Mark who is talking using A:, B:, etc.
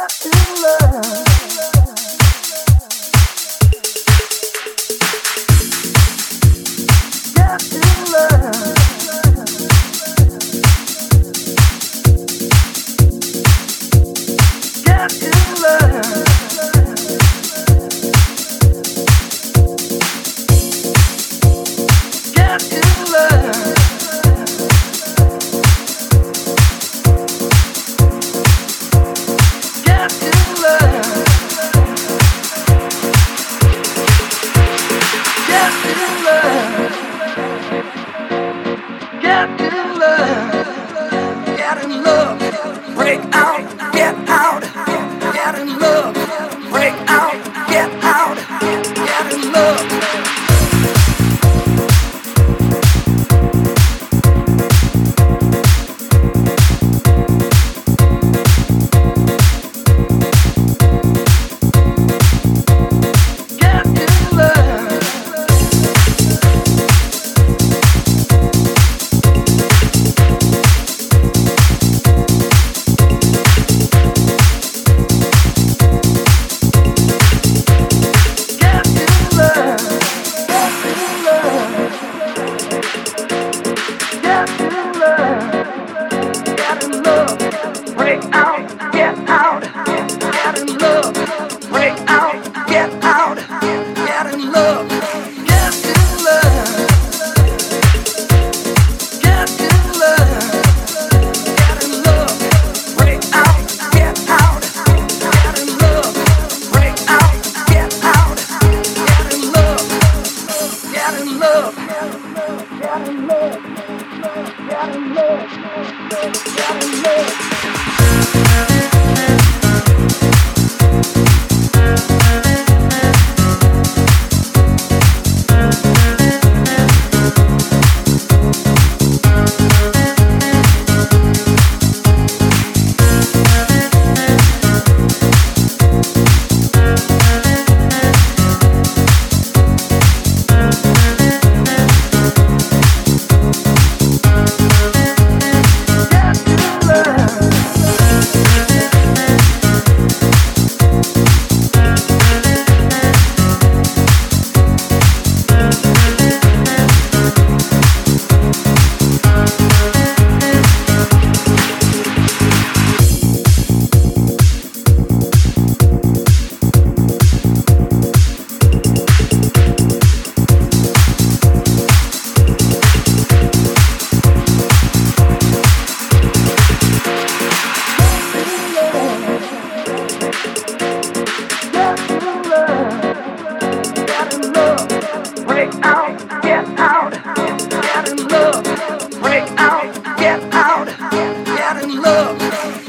A: love is love. Yeah. out. up.